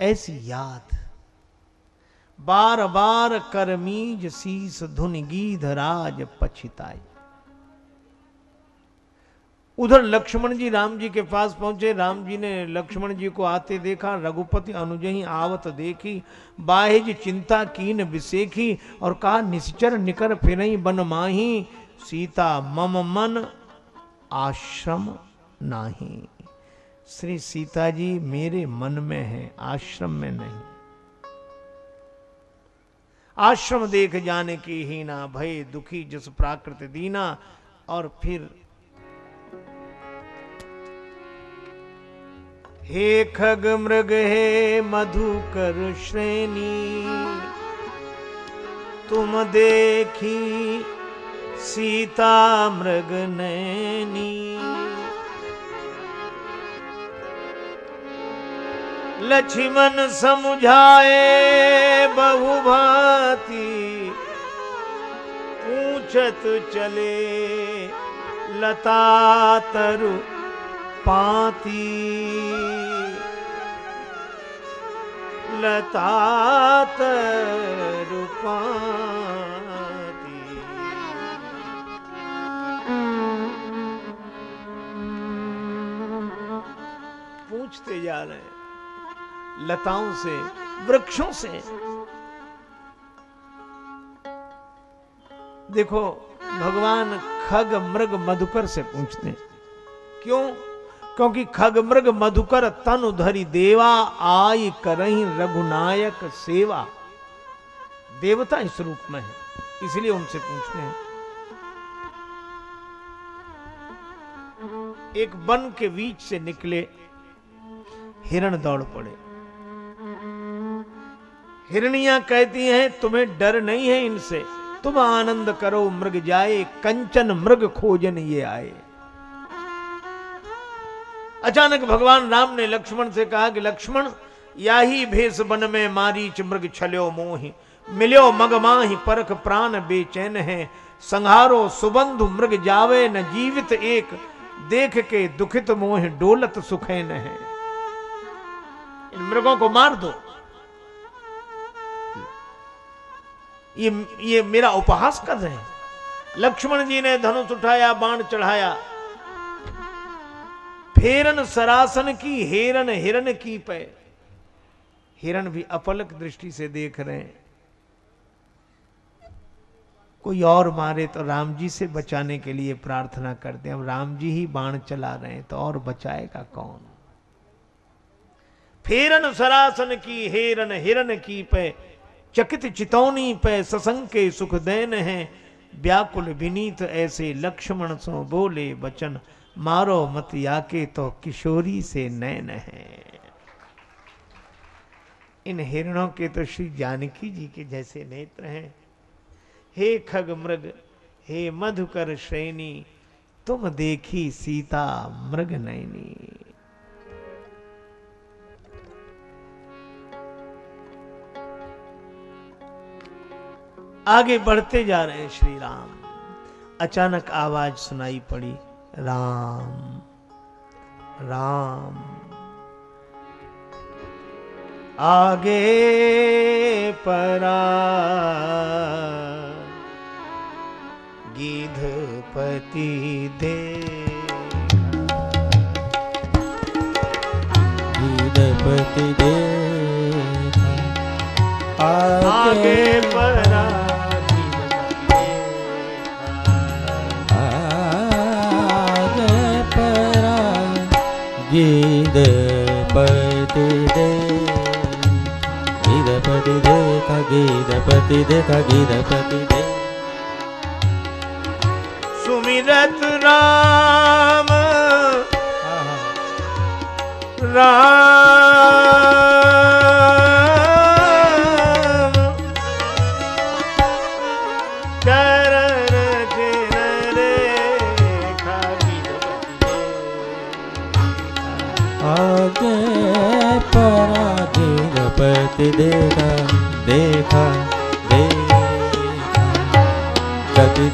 ऐसी याद। बार बार करमीज शीस धुन गीध राज पछिताई। उधर लक्ष्मण जी राम जी के पास पहुँचे। राम जी ने लक्ष्मण जी को आते देखा। रघुपति अनुजही आवत देखी। बाहिज चिंता कीन विसेखी और कहा, निश्चर निकर फिर बन माही। सीता मम मन आश्रम नाही। श्री सीता जी मेरे मन में है, आश्रम में नहीं। आश्रम देख जाने की हीना, भय, दुखी जिस प्राकृत दीना, और फिर हे खग मृग, हे मधुकर श्रेणी, तुम देखी सीता मृग नैनी। लक्ष्मण समझाए बहुभाती। पूछत चले, लता तरु पाती। लता तरु पाती। पूछते जा रहे हैं। लताओं से, वृक्षों से। देखो, भगवान खग, मृग, मधुकर से पूछते क्यों? क्योंकि खग, मृग, मधुकर, तन उधरी देवा, आई करही रघुनायक सेवा। देवता इस रूप में है, इसलिए उनसे पूछते हैं। एक वन के बीच से निकले, हिरण दौड़ पड़े। हिरणियाँ कहती हैं, तुम्हें डर नहीं है इनसे? तुम आनंद करो, मृग जाए, कंचन मृग खोजन ये आए. अचानक भगवान राम ने लक्ष्मण से कहा कि लक्ष्मण, या ही भेष बन में मारीच मृग छल्यो मोहि, मिल्यो मग माही, परख प्राण बेचैन है। संहारो सुबंधु मृग जावे न जीवित एक, देख के दुखित मोह डोलत सुखैन है। इन मृगों को मार दो। ये ये मेरा उपहास कर रहे हैं। लक्ष्मण जी ने धनुष उठाया, बाण चढ़ाया। फेरन सरासन की, हेरन हिरन की पे। हिरन भी अपलक दृष्टि से देख रहे हैं। कोई और मारे तो राम जी से बचाने के लिए प्रार्थना करते हैं। अब राम जी ही बाण चला रहे हैं तो और बचाएगा कौन? फेरन सरासन की, हेरन हिरन की पे। चकित चितौनी पे ससंग के सुख देन है। व्याकुल विनीत ऐसे लक्ष्मण सो बोले बचन मारो मत याके तो किशोरी से नैन है। इन हिरणों के तो श्री जानकी जी के जैसे नेत्र हैं। हे खग मृग, हे मधुकर श्रेणी, तुम देखी सीता मृग नैनी। आगे बढ़ते जा रहे हैं श्री राम। अचानक आवाज़ सुनाई पड़ी राम राम। आगे परा पति दे। पति दे। आगे परा पति दे। गीत पति दे का गीत पति दे का गीत पति दे। सुमिरत राम। राम।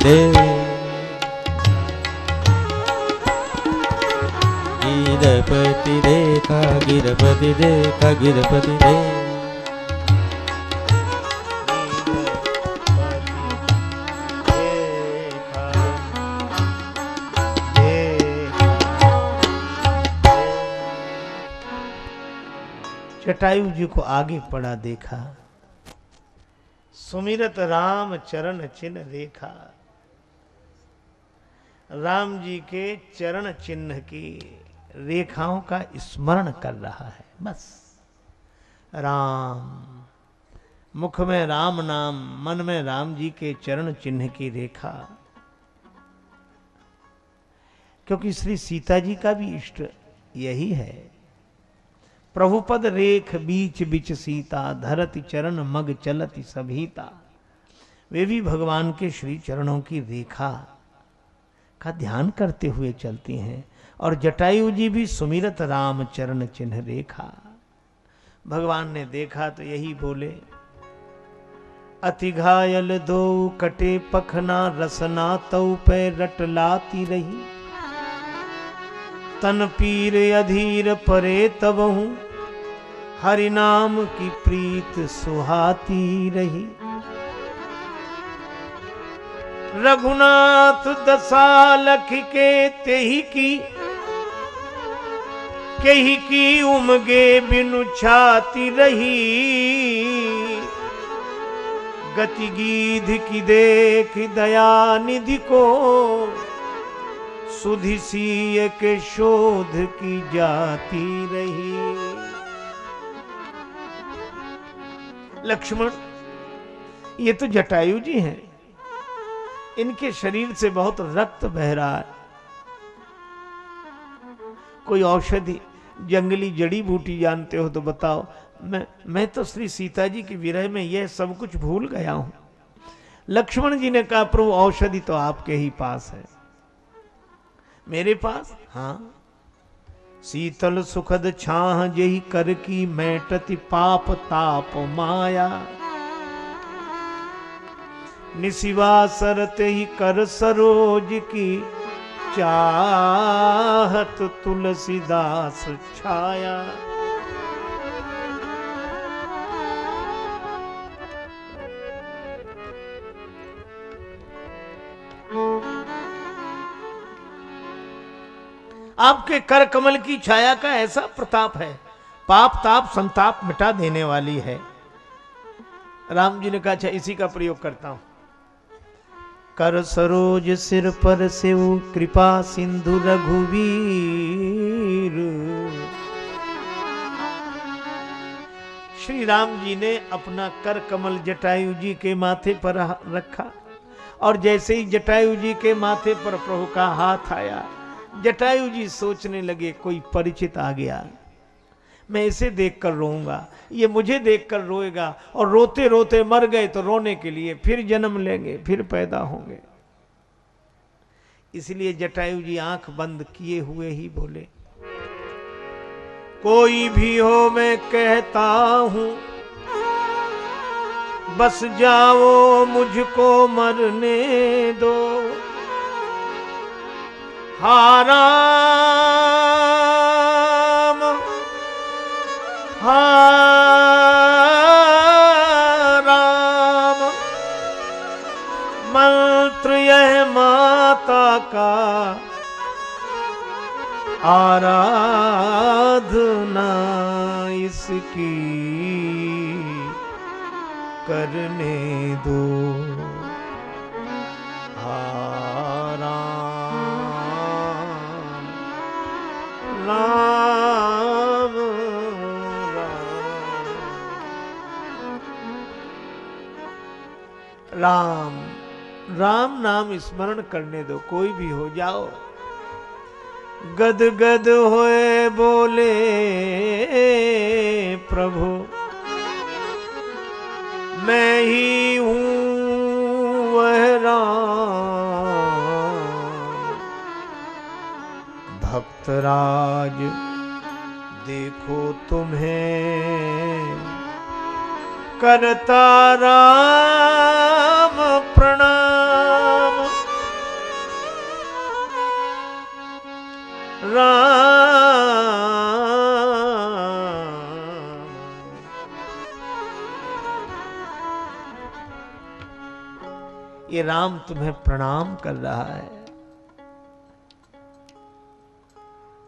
दे। गिरपति देखा गिरपति देखा गिरपति देखा जटायु जी को आगे पड़ा देखा। सुमिरत राम चरण चिन्ह देखा। राम जी के चरण चिन्ह की रेखाओं का स्मरण कर रहा है, बस। राम, मुख में राम नाम, मन में राम जी के चरण चिन्ह की रेखा। क्योंकि श्री सीता जी का भी इष्ट यही है। प्रभुपद रेख बीच बीच सीता, धरती चरण मग चलती सभीता। वे भी भगवान के श्री चरणों की रेखा का ध्यान करते हुए चलती हैं और जटायु जी भी सुमिरत राम चरण चिन्ह रेखा। भगवान ने देखा तो यही बोले, अति घायल दो कटे पखना रसना तऊ पे रटलाती रही। तन पीर अधीर परे तब हूँ। हरि नाम की प्रीत सुहाती रही। रघुनाथ दसालख के तेही की, कही की उमगे बिनु छाती रही। गति गीध की देख दया निधि को सुधि सीय के शोध की जाती रही। लक्ष्मण, ये तो जटायु जी हैं। इनके शरीर से बहुत रक्त बह रहा है। कोई औषधि, जंगली जड़ी बूटी जानते हो तो बताओ। मैं मैं तो श्री सीता जी की विरह में यह सब कुछ भूल गया हूँ। लक्ष्मण जी ने कहा, प्रभु, औषधि तो आपके ही पास है। मेरे पास? हाँ। शीतल सुखद छाह जही कर की मैटति पाप ताप माया। निशिवा सरत ही कर सरोज की चाहत तुलसीदास छाया। आपके कर कमल की छाया का ऐसा प्रताप है, पाप ताप संताप मिटा देने वाली है। राम जी ने कहा अच्छा इसी का प्रयोग करता हूँ। कर सरोज सिर पर से कृपा सिंधु रघुवीर। श्री राम जी ने अपना कर कमल जटायु जी के माथे पर रखा और जैसे ही जटायु जी के माथे पर प्रभु का हाथ आया जटायु जी सोचने लगे, कोई परिचित आ गया। मैं इसे देखकर रोऊँगा। ये मुझे देखकर रोएगा और रोते रोते मर गए तो रोने के लिए फिर जन्म लेंगे, फिर पैदा होंगे। इसलिए जटायु जी आँख बंद किए हुए ही बोले, कोई भी हो मैं कहता हूँ, बस जाओ मुझको मरने दो। हाराम हाराम। मंत्र यह माता का आराधना इसकी करने दो। राम राम नाम स्मरण करने दो, कोई भी हो जाओ। गद गद होए बोले, प्रभु, मैं ही हूँ वह राम। भक्तराज देखो तुम्हें करता राम प्रणाम। राम। ये राम तुम्हें प्रणाम कर रहा है।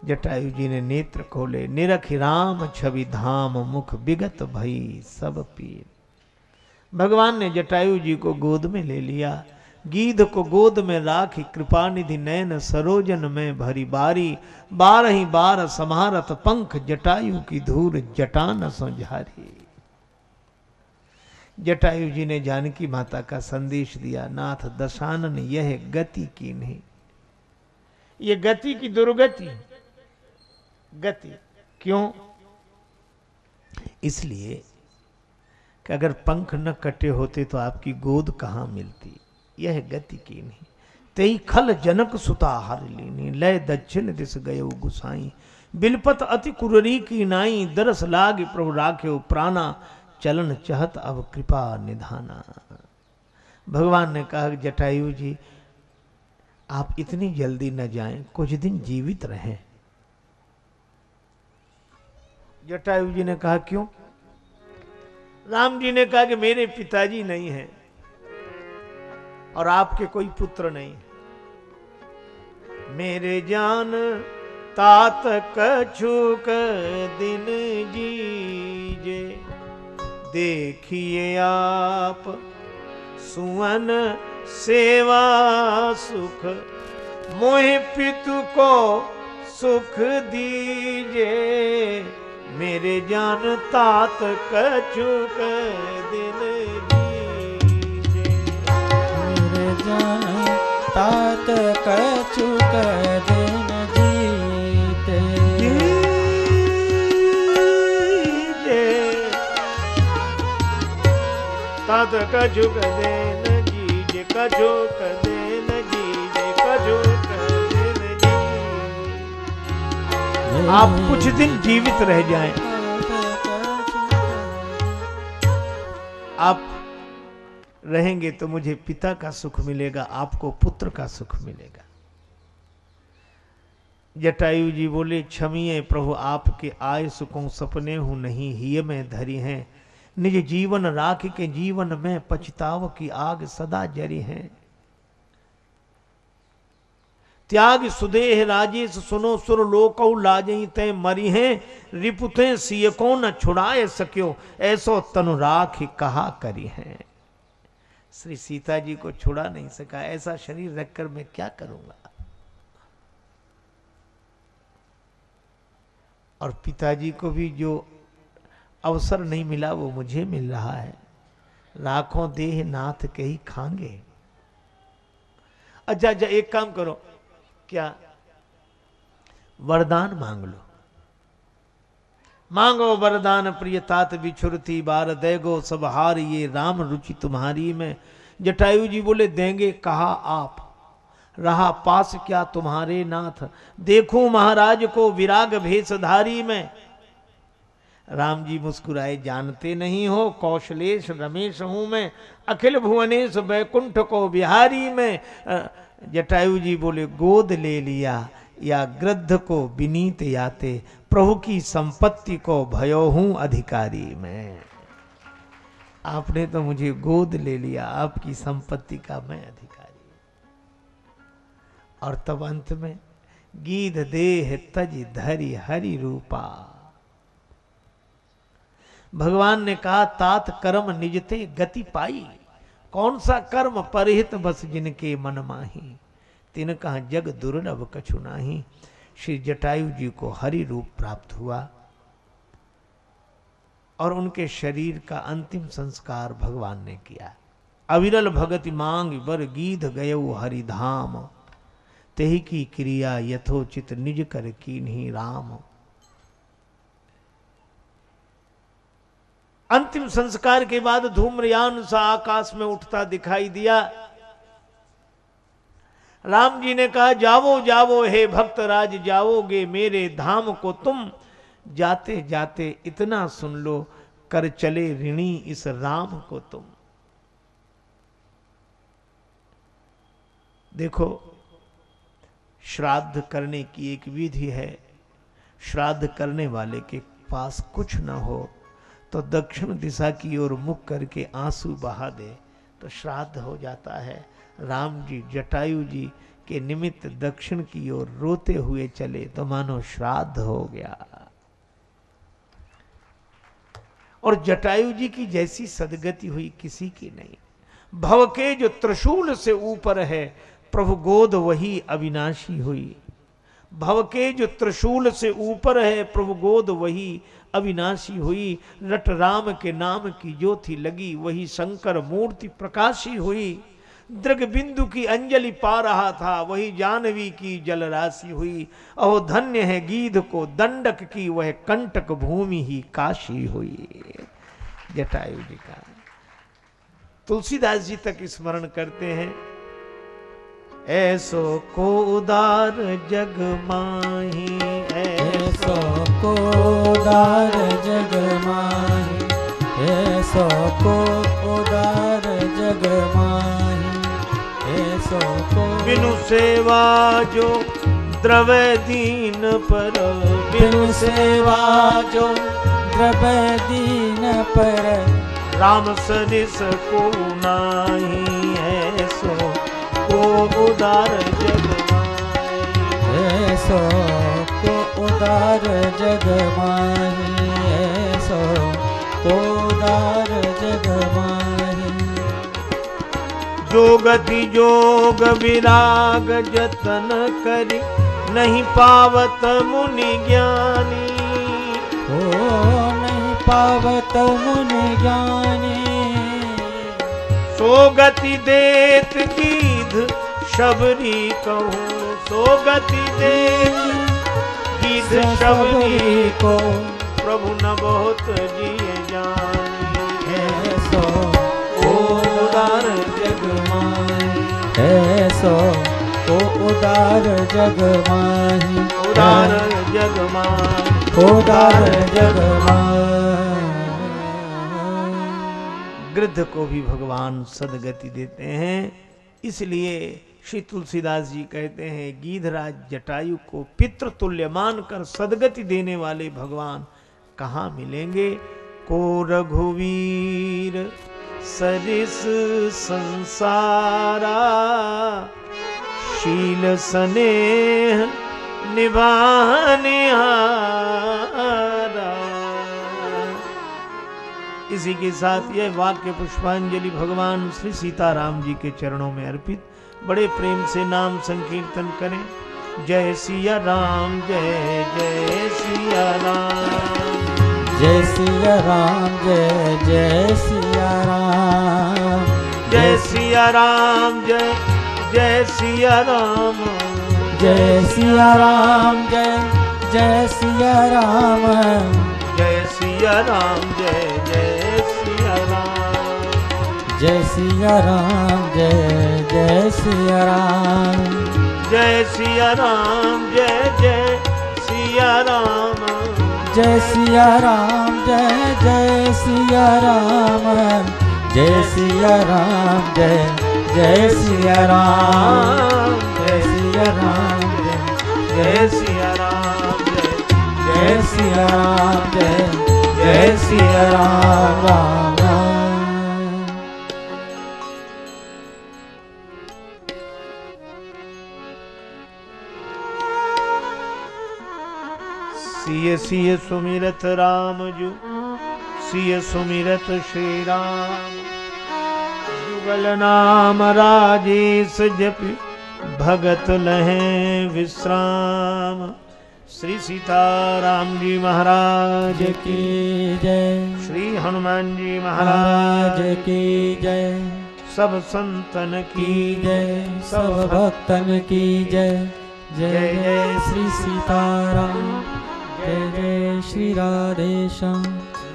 जटायु जी ने नेत्र खोले, निरख राम, छवि धाम, मुख विगत भई, सब पीर। भगवान ने जटायु जी को गोद में ले लिया। गीध को गोद में राखी कृपा निधि नयन सरोजन में भरी बारी। बार ही बार समारत पंख, जटायु की धूर जटा न सोझारी। जटायु जी ने जानकी माता का संदेश दिया, नाथ दशानन, यह गति की नहीं। ये गति की दुर्गति गति। क्यों? इसलिए कि अगर पंख न कटे होते तो आपकी गोद कहाँ मिलती? यह गति की नहीं। तई खल जनक सुता हर लीनी, लय दक्षिण दिस गए गुसाई। बिलपत अति कुररी की नाई, दरस लाग प्रभु राखे प्राणा, चलन चहत अब कृपा निधाना। भगवान ने कहा, जटायु जी, आप इतनी जल्दी न जाएँ, कुछ दिन जीवित रहें। जटायु जी ने कहा, क्यों? राम जी ने कहा कि मेरे पिताजी नहीं हैं और आपके कोई पुत्र नहीं मेरे जान तात कछुक दिन जीजे। देखिए आप सुवन सेवा सुख, मोह पितु को सुख दीजे। मेरे जान तात कछुक जीजे मेरे जान तात कछुक दिन जीते तद कजुक देन जीजे कजुक देन आप कुछ दिन जीवित रह जाएँ। आप रहेंगे तो मुझे पिता का सुख मिलेगा आपको पुत्र का सुख मिलेगा। जटायु जी बोले क्षमीय प्रभु आपके आय सुखों सपने हूँ नहीं हिय में धरी हैं। निज जीवन राख के जीवन में पछताव की आग सदा जरी है। त्याग सुदेह राजेश सुनो सुर लोकौ लाजई ते मरी हैं रिपुते सिय को न छुड़ाए सक्यो। ऐसो तनु राख कहा करी है श्री सीता जी को छुड़ा नहीं सका। ऐसा शरीर रखकर मैं क्या करूँगा? और पिताजी को भी जो अवसर नहीं मिला, वो मुझे मिल रहा है। लाखों देह नाथ के ही खांगे। अच्छा अच्छा एक काम करो। क्या? वरदान मांग लो। मांगो वरदान प्रिय तात बिछुरती बार देगो सब हार ये राम रुचि तुम्हारी में। जटायु जी बोले, देंगे कहा आप? रहा पास क्या तुम्हारे नाथ? देखो महाराज को विराग भेषधारी में। राम जी मुस्कुराए, जानते नहीं हो, कौशलेश रमेश हूँ मैं। अखिल भुवनेश बैकुंठ को बिहारी में। जटायु जी बोले, गोद ले लिया या गृद्ध को विनीत याते, प्रभु की संपत्ति को भयो हूँ अधिकारी मैं। आपने तो मुझे गोद ले लिया, आपकी संपत्ति का मैं अधिकारी और तब अंत में, गीध देह तज धरी हरि रूपा। भगवान ने कहा, तात कर्म निजते गति पाई। कौन सा कर्म परहित बस जिनके मन माही? तिन कहा जग दुर्लभ कछु नाही। श्री जटायु जी को हरि रूप प्राप्त हुआ और उनके शरीर का अंतिम संस्कार भगवान ने किया। अविरल भगति मांग बर गीध गय हरिधाम तेही की क्रिया यथोचित निज कर की नहीं राम। अंतिम संस्कार के बाद धूम्रयान सा आकाश में उठता दिखाई दिया। राम जी ने कहा, जावो जावो, हे भक्त राज, जाओगे मेरे धाम को तुम। जाते जाते इतना सुन लो, कर चले ऋणी इस राम को तुम। देखो, श्राद्ध करने की एक विधि है। श्राद्ध करने वाले के पास कुछ ना हो। तो दक्षिण दिशा की ओर मुख करके आँसू बहा दे तो श्राद्ध हो जाता है। राम जी, जटायु जी के निमित्त दक्षिण की ओर रोते हुए चले तो मानो श्राद्ध हो गया। और जटायु जी की जैसी सदगति हुई किसी की नहीं। भव के जो त्रिशूल से ऊपर है, प्रभु गोद वही अविनाशी हुई। भव के जो त्रिशूल से ऊपर है, प्रभु गोद वही अविनाशी हुई रट राम के नाम की जो थी लगी, वही शंकर मूर्ति प्रकाशी हुई। दृग बिंदु की अंजलि पा रहा था, वही जानवी की जल राशि हुई। अहो धन्य है गीध को, दंडक की वह कंटक भूमि ही काशी हुई। जटायु जी का। तुलसीदास जी तक स्मरण करते हैं। ऐसो को उदार जग माही। ऐसो को उदार जग माही को उदार जग माही को बिनु सेवा जो द्रव्य दीन पर बिनु सेवा जो द्रव्य दीन पर। राम सरिस को नाही ऐसो को उदार जग माही ऐसो को उदार जग माही ऐसो उदार जग माही जोगति जोग विराग जतन करी नहीं पावत मुनि ज्ञानी। हो नहीं पावत मुनि ज्ञानी। सोगति देत गीध शबरी कहूँ सोगति देत गीध शबरी को प्रभु न बहुत जानी। ऐसो उदार जग माही। ऐसो को उदार जग माही। उदार जग माही। उदार जग माही। गृद्ध को भी भगवान सदगति देते हैं इसलिए श्री तुलसीदास जी कहते हैं, गीधराज जटायु को पितृ तुल्य मानकर सदगति देने वाले भगवान कहाँ मिलेंगे? को रघुवीर, सरिस संसारा, शील स्नेह निभाने इसी के साथ यह वाक्य पुष्पांजलि भगवान श्री सीताराम जी के चरणों में अर्पित बड़े प्रेम से नाम संकीर्तन करें। जय सिया राम जय जय सिया राम। जय सिया राम जय जय सिया राम। जय सिया राम जय जय सिया राम। जय सिया राम जय जय सिया राम। जय सिया राम जय जय जय सिया राम जय जय सिया राम जय सिया राम जय जय सिया राम जय सिया राम जय जय सिया राम जय सिया राम जय जय सिया राम जय सिया राम जय जय सिया राम जय जय सिया राम जय जय सिया राम राम सिय सिय सुमिरत राम जु, सिय सुमिरत श्री राम जुगल नाम राजेश जप, भगत लहे विश्राम। श्री सीताराम जी महाराज की जय। श्री हनुमान जी महाराज की जय। सब संतन की जय, सब भक्तन की जय। जय जय श्री सीताराम। जय जय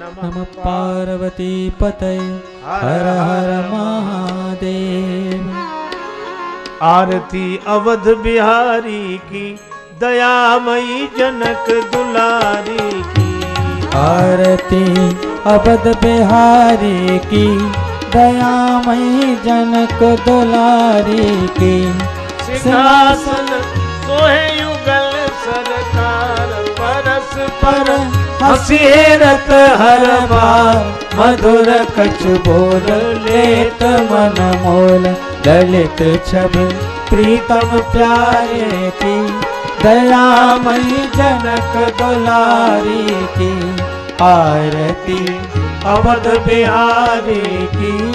नम पार्वती पतये हर हर महादेव। आरती अवध बिहारी की दयामयी जनक दुलारी की। आरती अवध बिहारी की दयामयी जनक दुलारी की। सिंहासन सोहे युगल सरकार परस पर हसी रत हर बार। मधुर कछ बोल लेत मन मोल ललित छवि प्रीतम प्यारे की। दयामयी जनक दुलारी की। आरती अवध बिहारी की।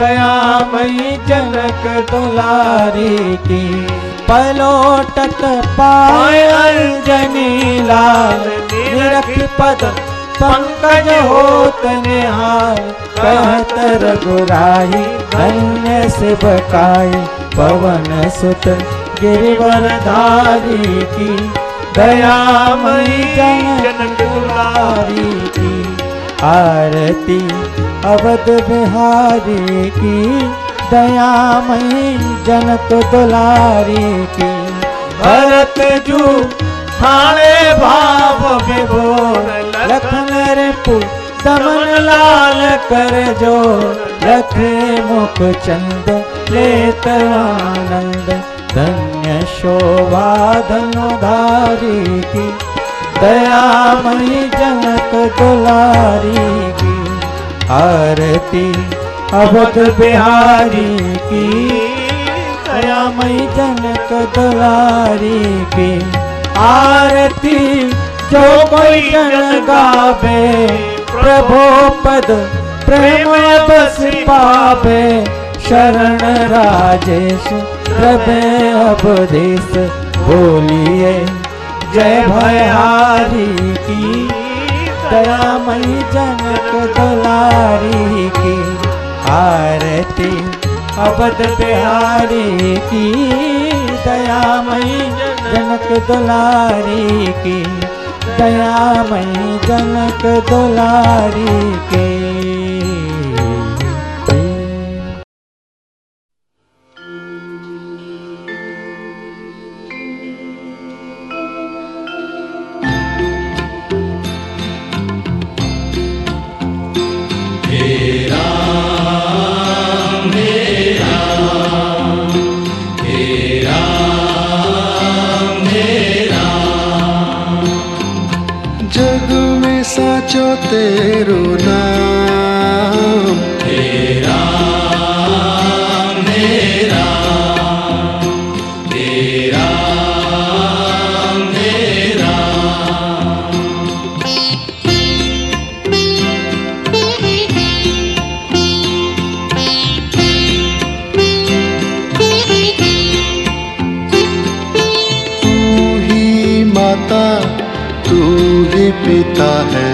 दयामयी जनक दुलारी की। पलोटत पाय अंजनी लाल निरख पद पंकज होत निहार कहत रघुराई धन्य से बकाई पवन सुत गिरिवर धारी की। दयामयी जनक दुलारी की। आरती अवध बिहारी की। दयामयी जनक दुलारी की। भरत जू थाने भाव विभोर। लखन रिपु दमन लाल कर जो रखे मुख चंद लेत आनंद। धन्य शोभा धनुधारी की। दयामयी जनक दुलारी की। आरती अवध बिहारी की, दयामयी जनक दुलारी की। आरती जो कोई जन गावे, प्रभु पद प्रेम बस पावे। शरण राजेश, प्रभे अवधेश, बोलिए, जय भयारी की दया मई जनक दुलारी की। आरती अवध बिहारी की दयामयी जनक दुलारी की दयामयी जनक दुलारी की। साचो तेरो नाम। तेरा मेरा तेरा मेरा। तू ही माता तू ही पिता ही।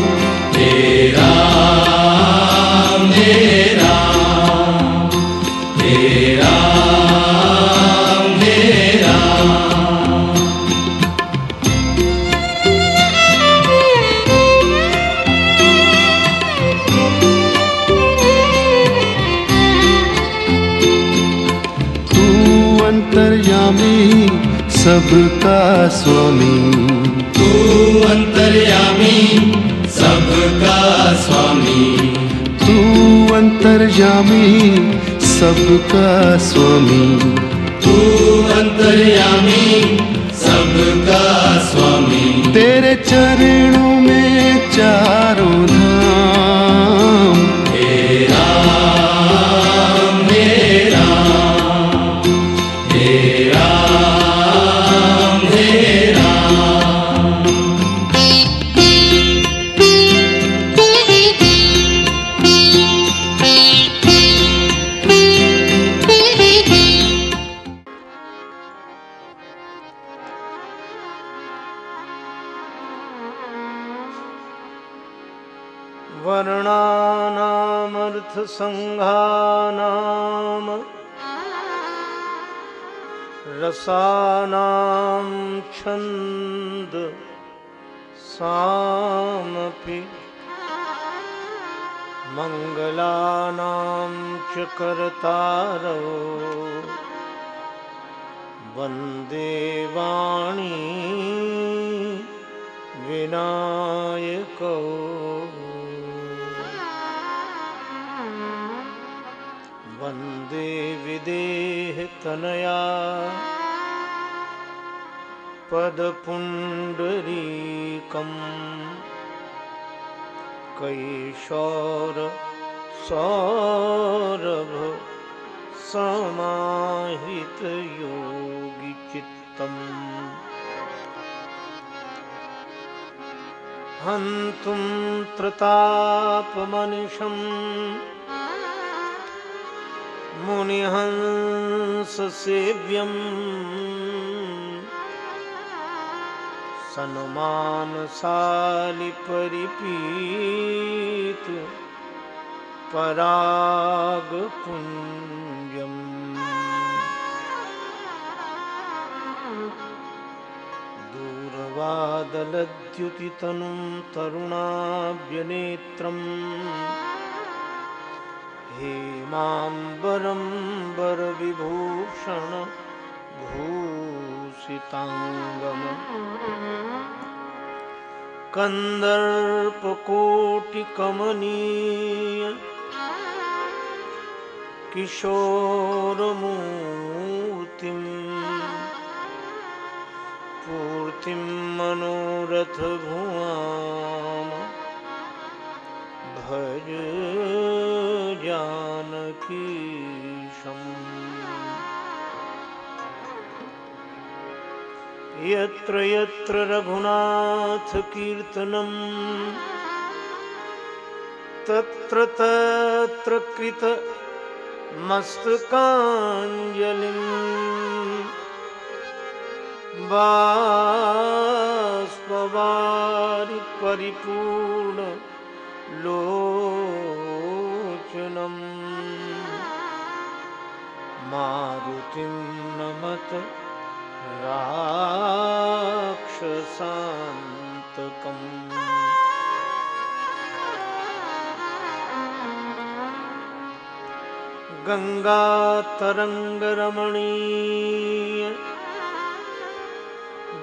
सबका स्वामी। तू अंतर्यामी सबका स्वामी। तू अंतर्यामी सबका स्वामी। तू अंतर्यामी सबका स्वामी। तेरे चरणों में चारों वर्णानामर्थसङ्घानाम् रसानां छन्द सामपि मङ्गलानां च कर्तारौ। वंदे वाणी विनायकौ। वंदे विदेहतनया पदपुण्डरीकम् कैशोर सौरभ समाहितयोगिचित्तम् हन्तुं त्रतापमनिशम्। मुनिहंससेव्यम्। सन्मानशालिपरिपीत परागपुञ्जम्। दूरवादलद्युतितनुं तरुणाभ्यनेत्रम् हेमाम्बरं वरविभूषण भूषिताङ्गम्। कन्दर्पकोटिकमनीय किशोरमूर्तिम् पूर्तिं मनोरथभुवाम। भज जानकीशम् यत्र यत्र रघुनाथकीर्तनम् तत्र तत्र कृत मस्तकाञ्जलिम्। बाष्पवारि परिपूर्ण लोचनम्। मारुतिं नमत राक्षसान्तकम्। गङ्गातरङ्गरमणीय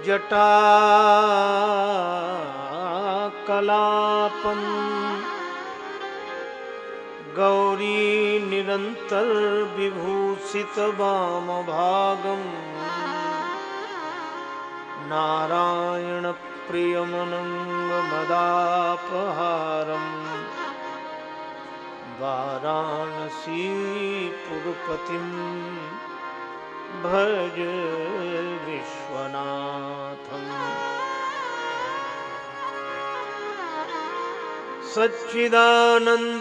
जटाकलापम् गौरी निरन्तर्विभूषितवामभागम् नारायणप्रियमनङ्गमदापहारम् वाराणसीपुरपतिं भज विश्वनाथम्। सच्चिदानन्दरूपाय